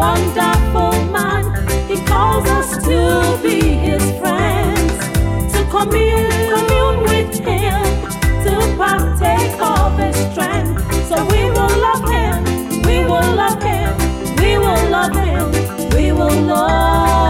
wonderful man. He calls us to be his friends, to commune, commune with him, to partake of his strength. So we will love him, we will love him, we will love him, we will love.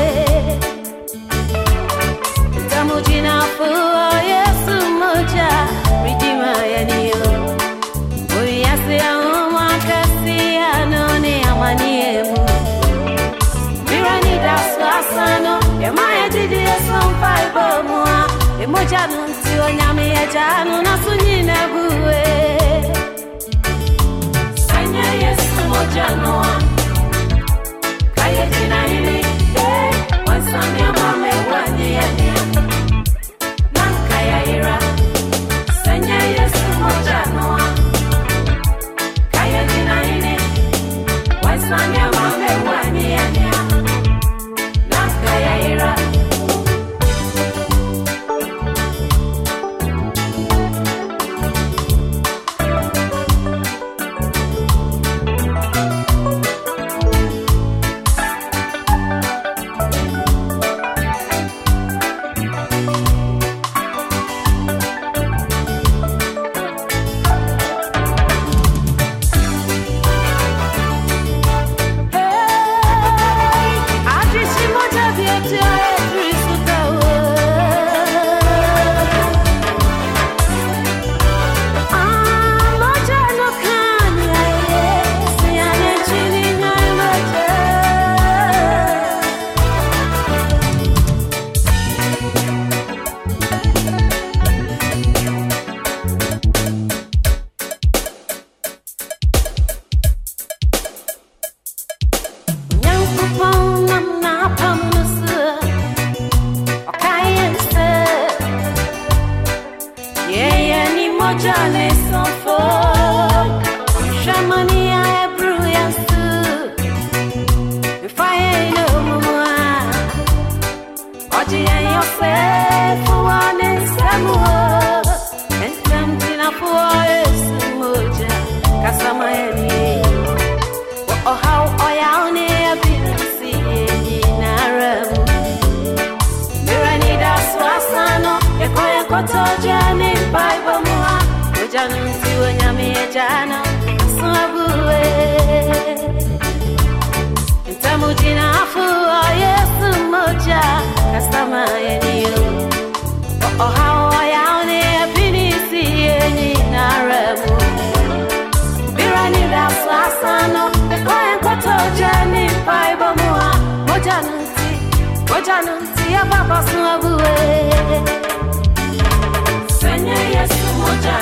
mojanu nti na buwe. Sanya yesu no nti ɛbaba so abue sɛ nyɛ yesu mogya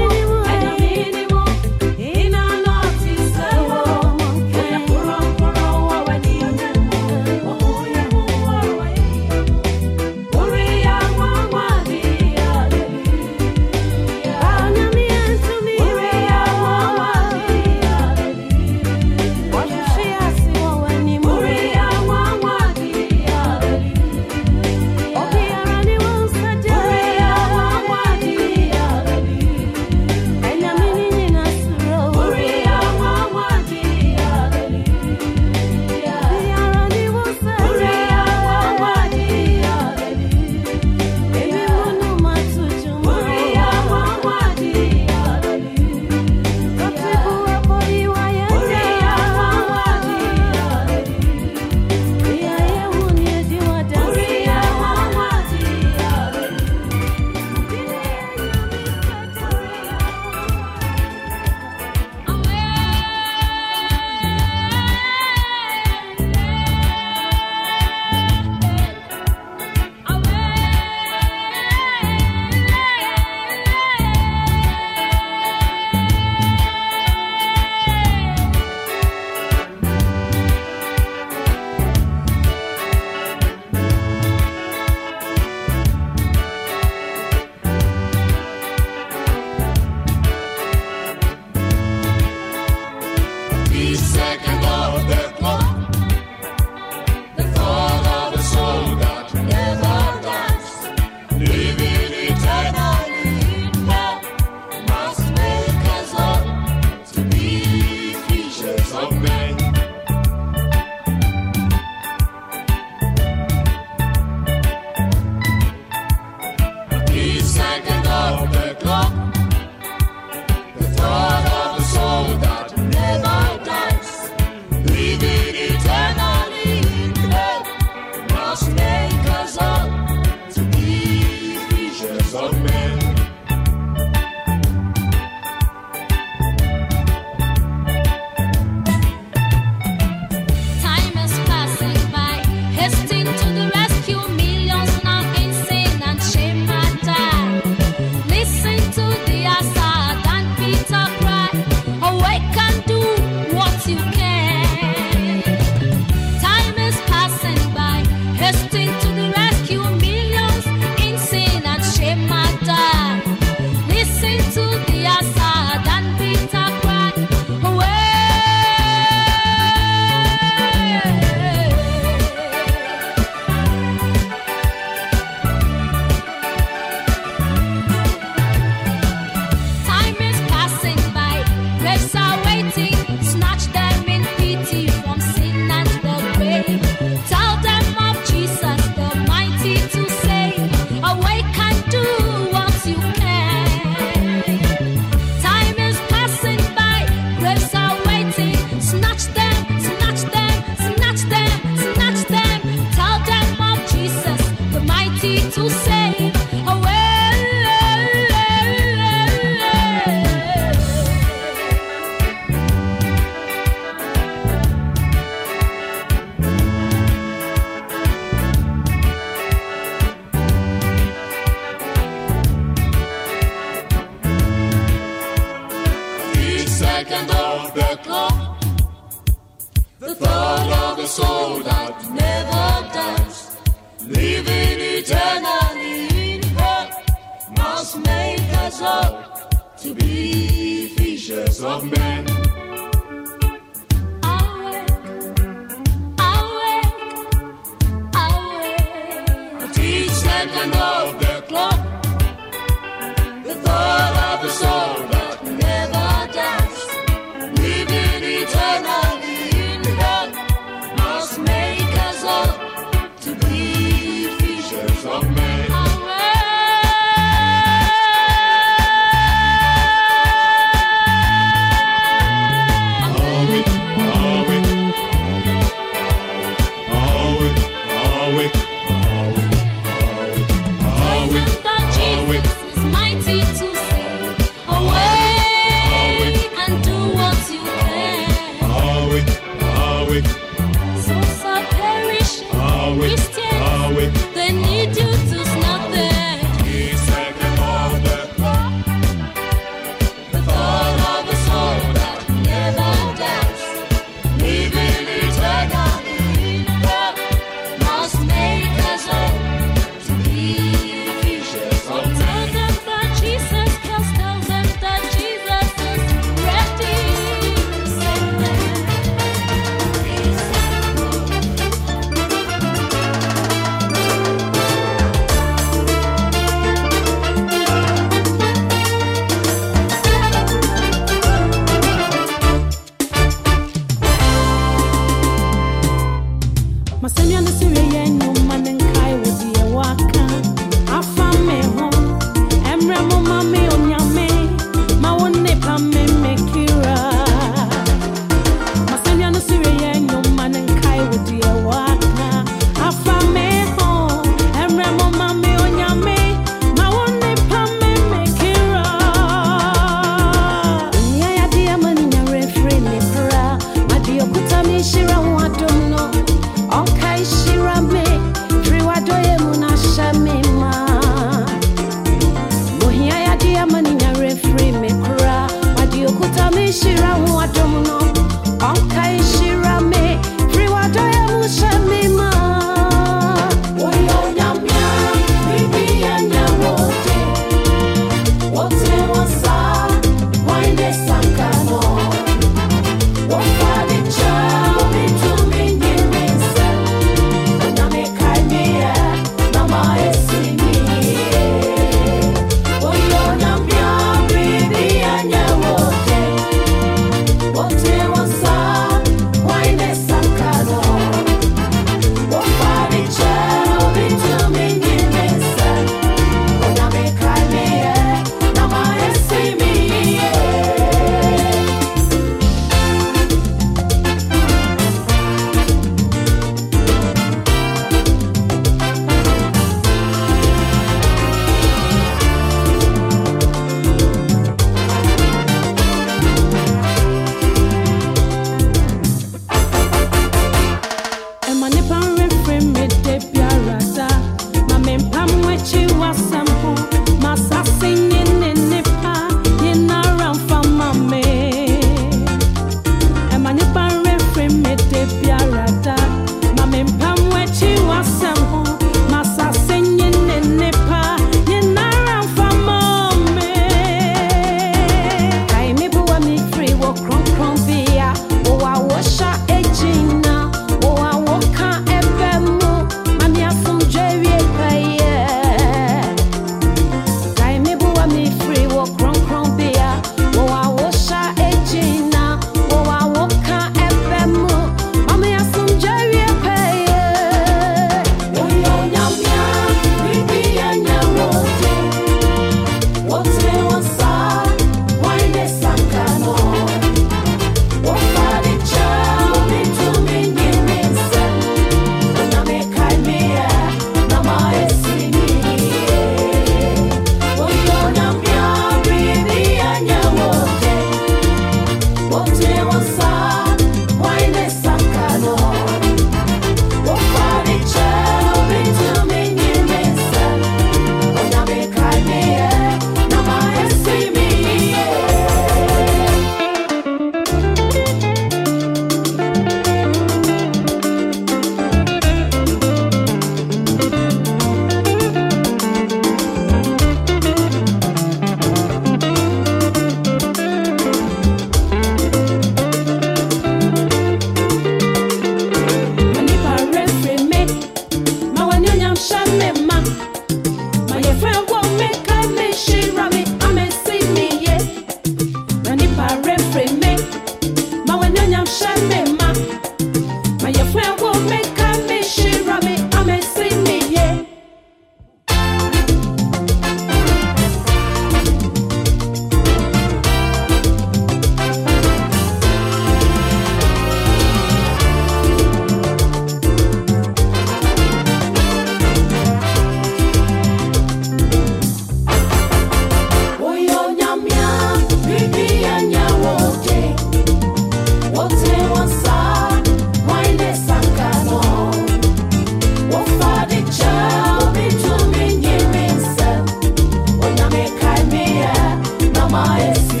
my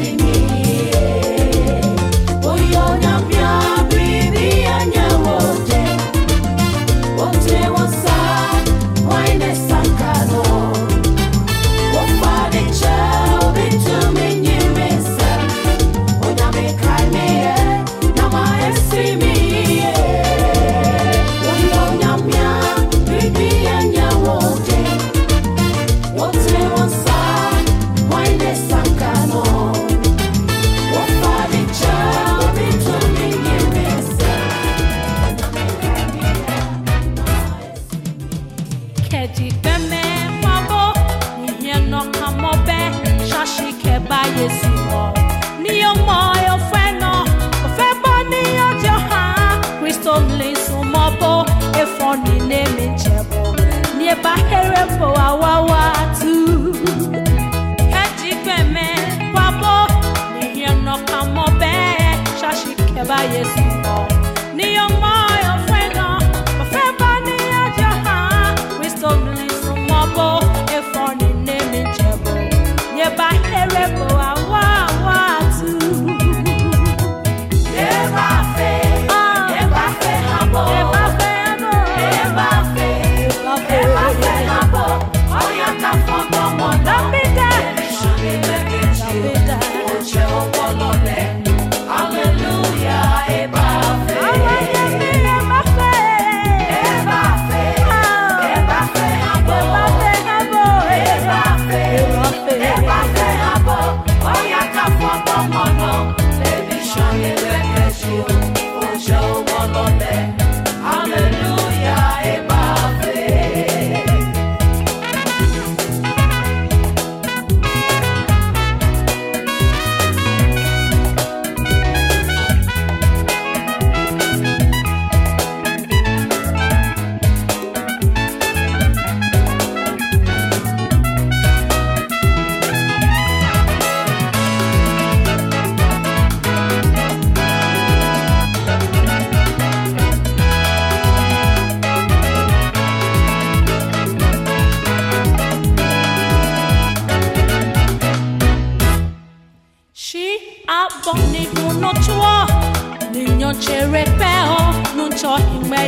sere pɛ hɔ nutsɔ hime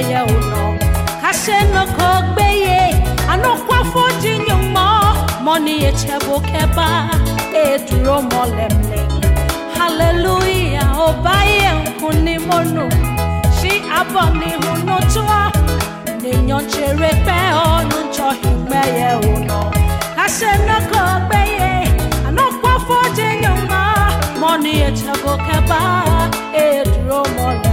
kase nɔkɔ gbe ye anɔkɔfo dzi nyɔmɔ mɔni etsɛ bo kɛ duro mɔ lɛ hallelujah ɔba yɛ nkuni mɔnu si abɔ ni hunu tsoa ne nyɔtsere pɛ nuncho nutsɔ uno, yɛ o nɔ kase nɔkɔ gbe ye anɔkɔfo dzi nyɔmɔ mɔni etsɛ bo kɛ duro mɔ lɛ.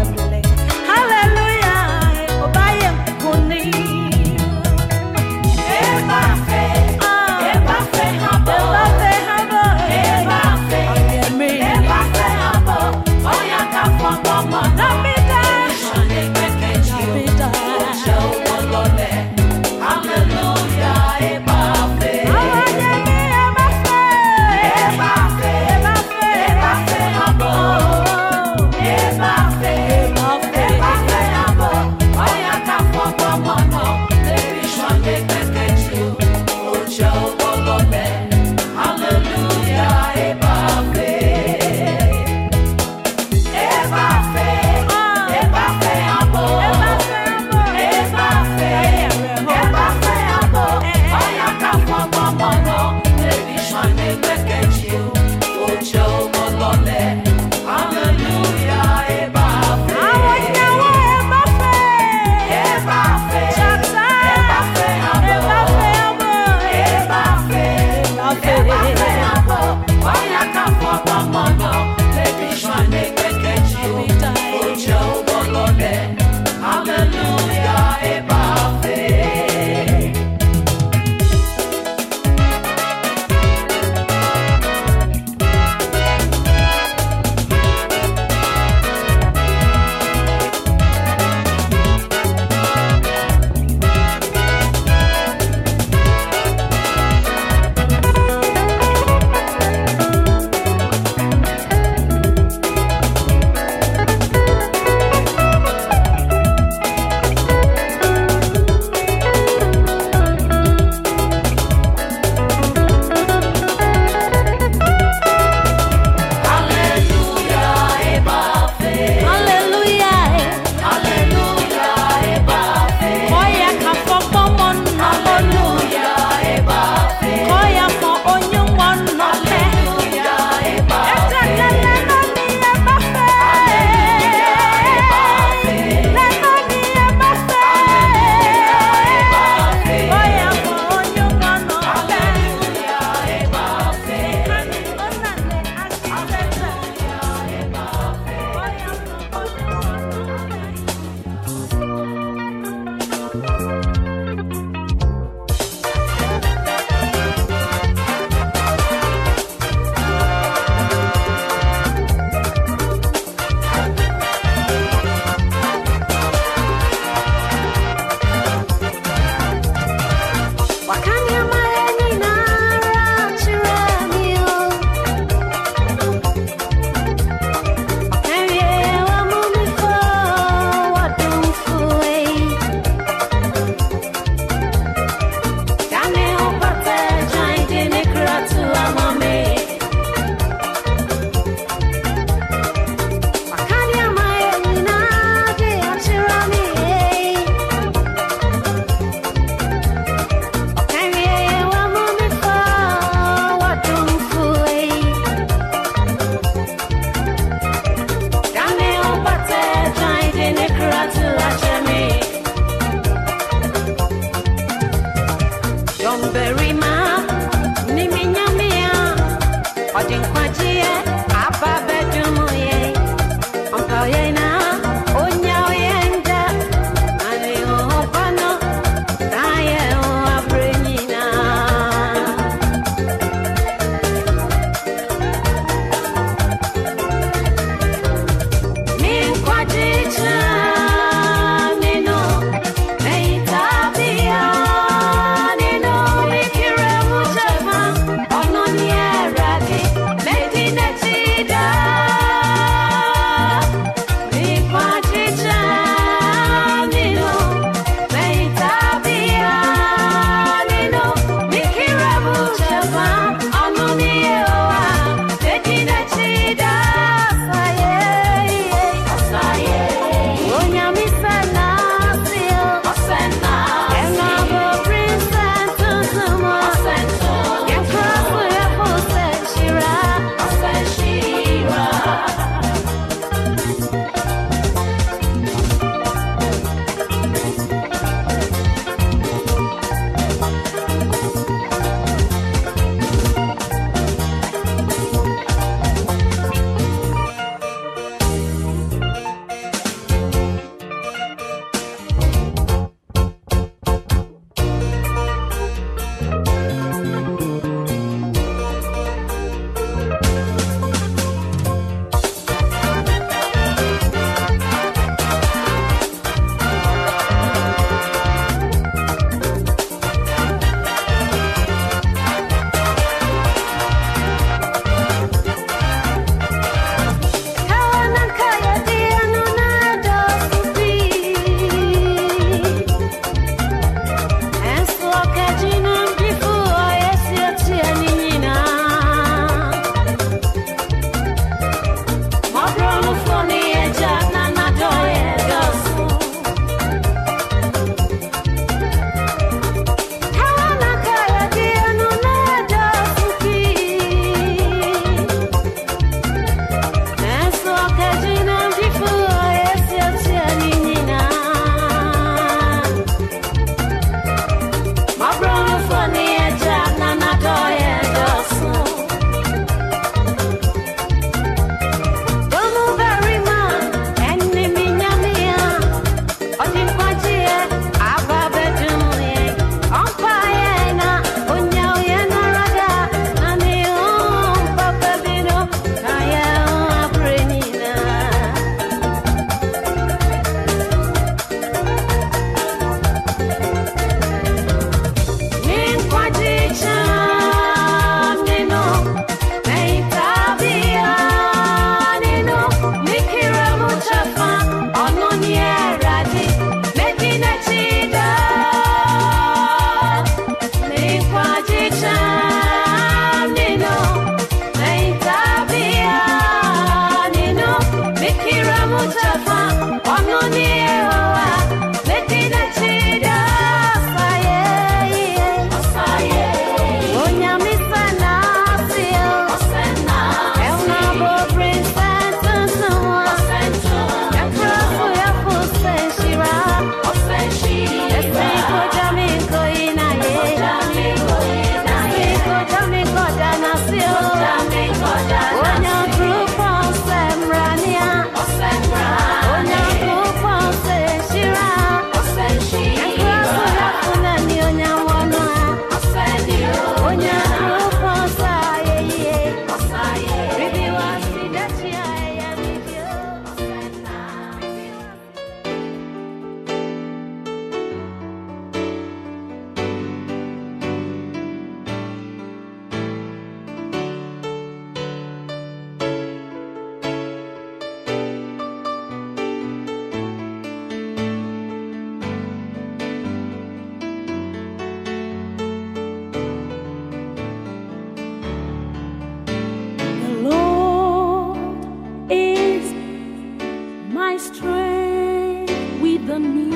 than me.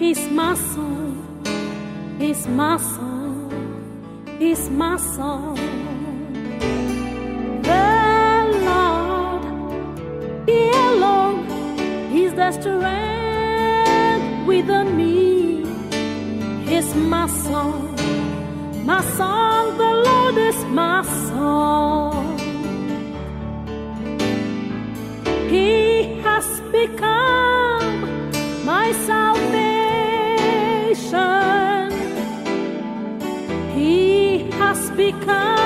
He's my song, he's my song, he's my song. The Lord, He alone He's the strength within me. He's my song, my song, the Lord is my song. He has become my salvation. He has become.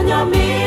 Señor mío.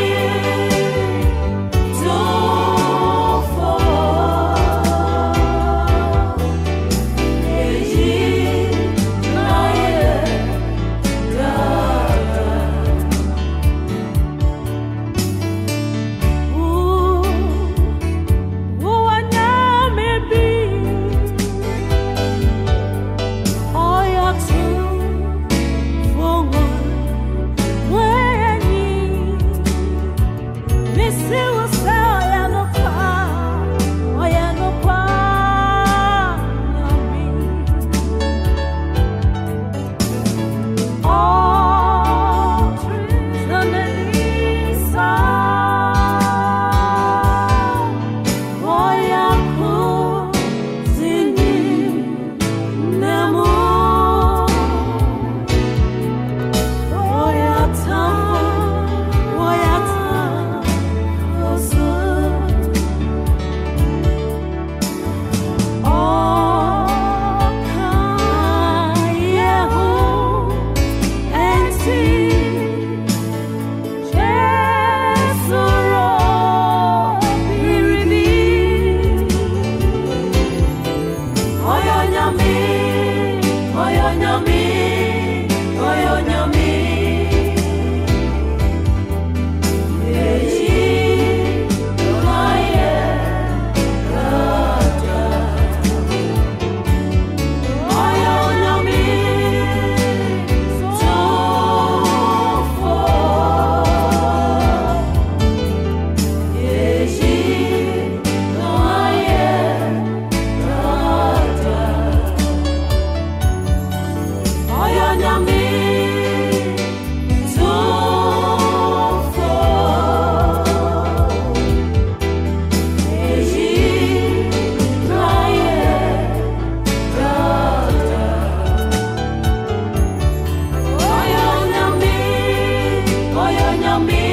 me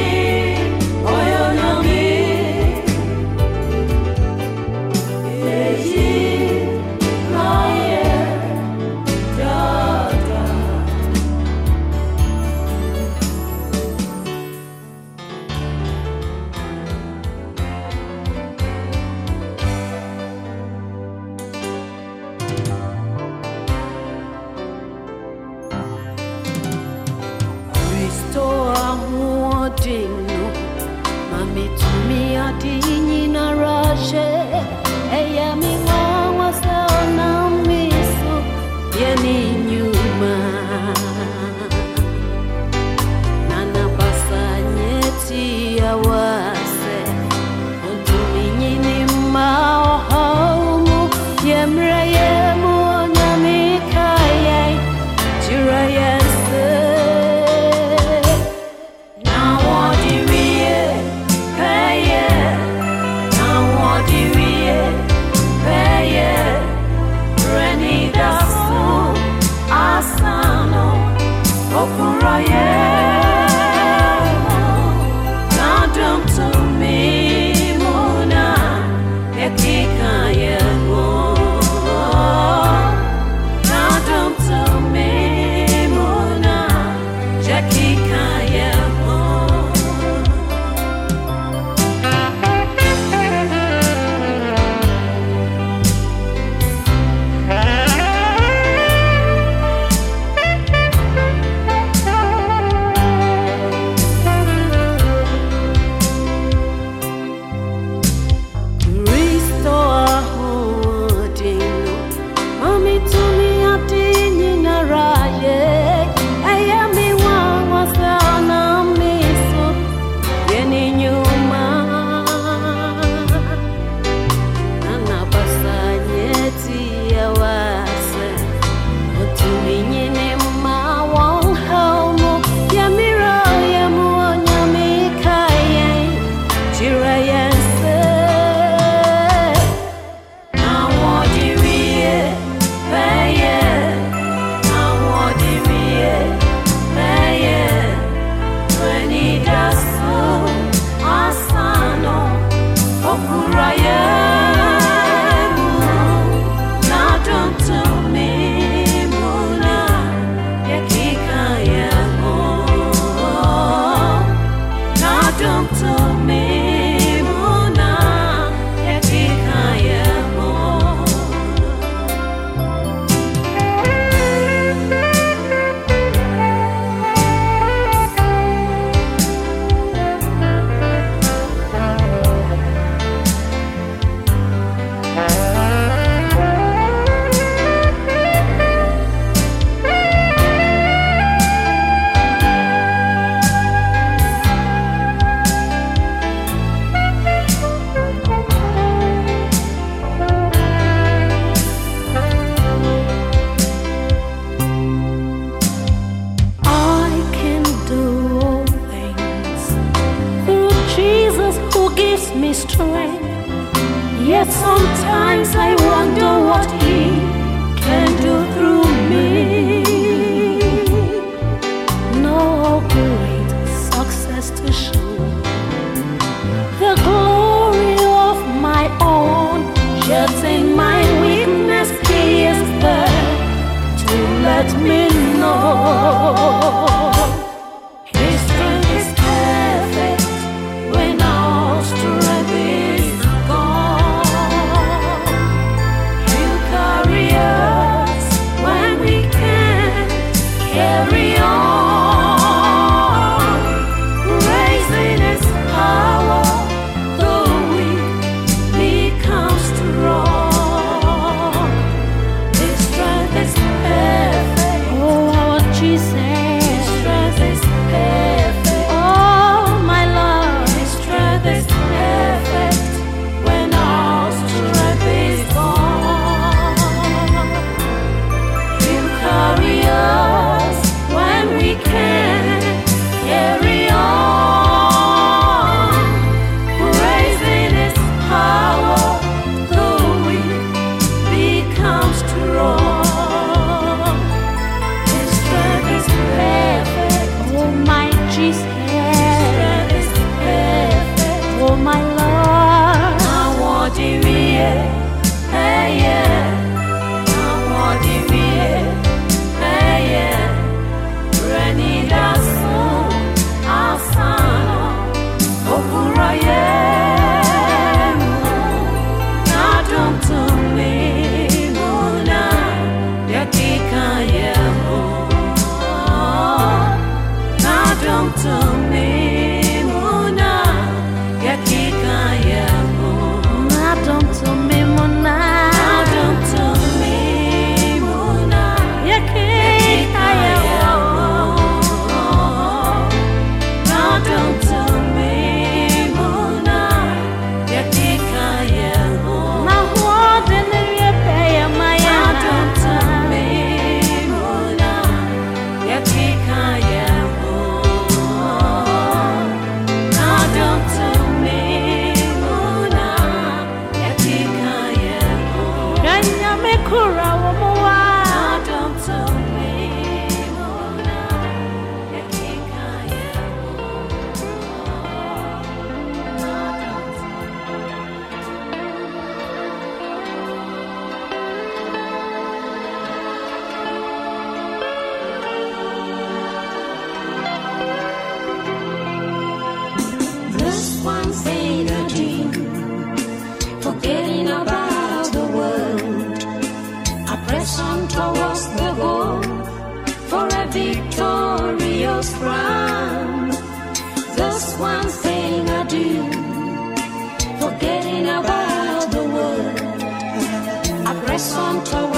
I